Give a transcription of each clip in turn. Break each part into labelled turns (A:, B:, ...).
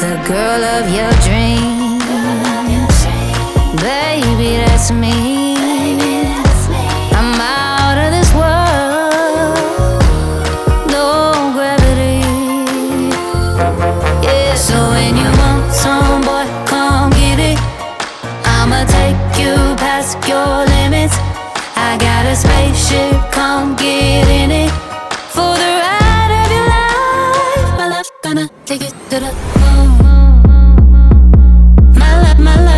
A: the girl of your dreams. Baby, that's me. I'm out of this world. No gravity. Yeah, so when you want some boy, come get it. I'ma take you past your limits. I got a spaceship My love, my love.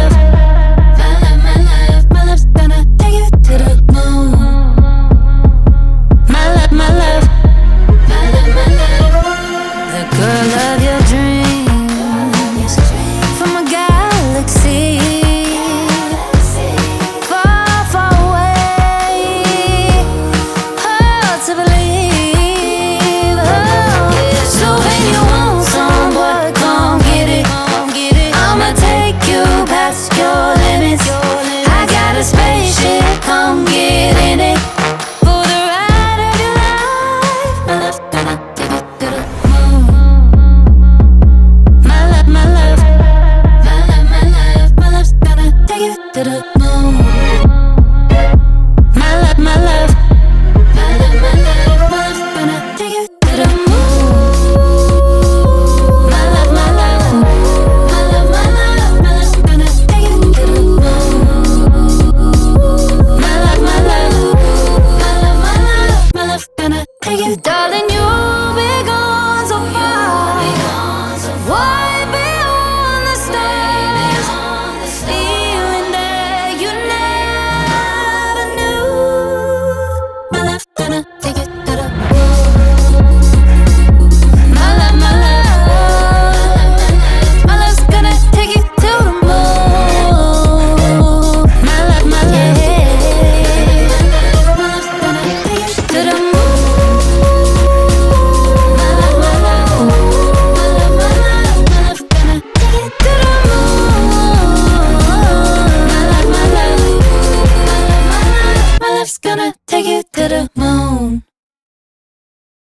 A: gonna take you to the moon.